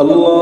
الله.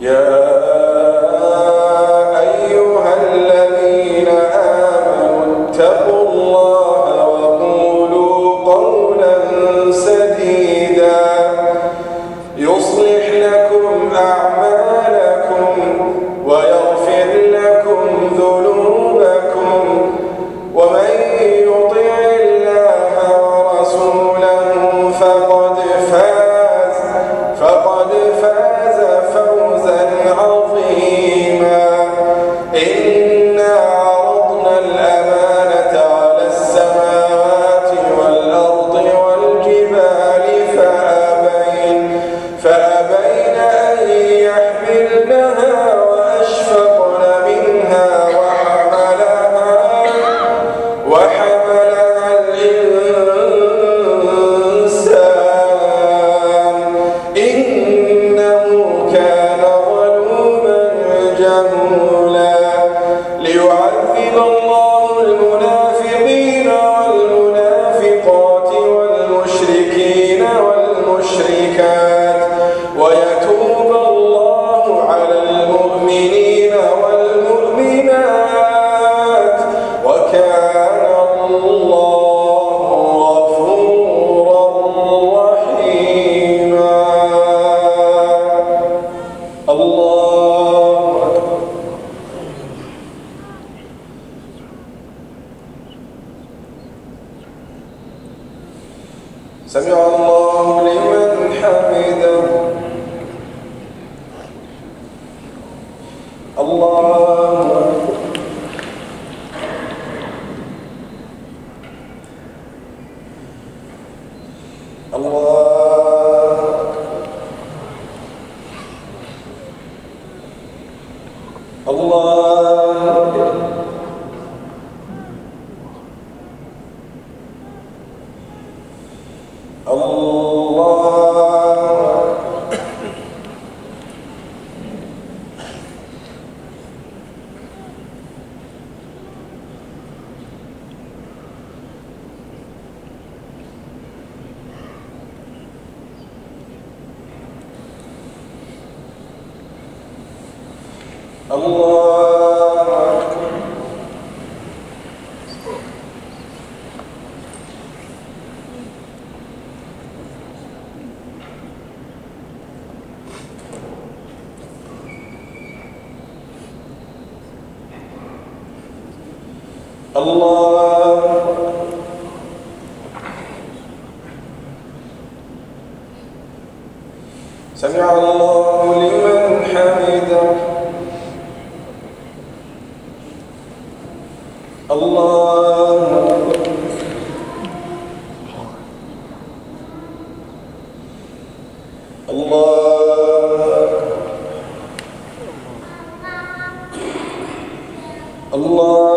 Yeah. الله سمع الله لمن حمده. الله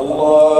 啊。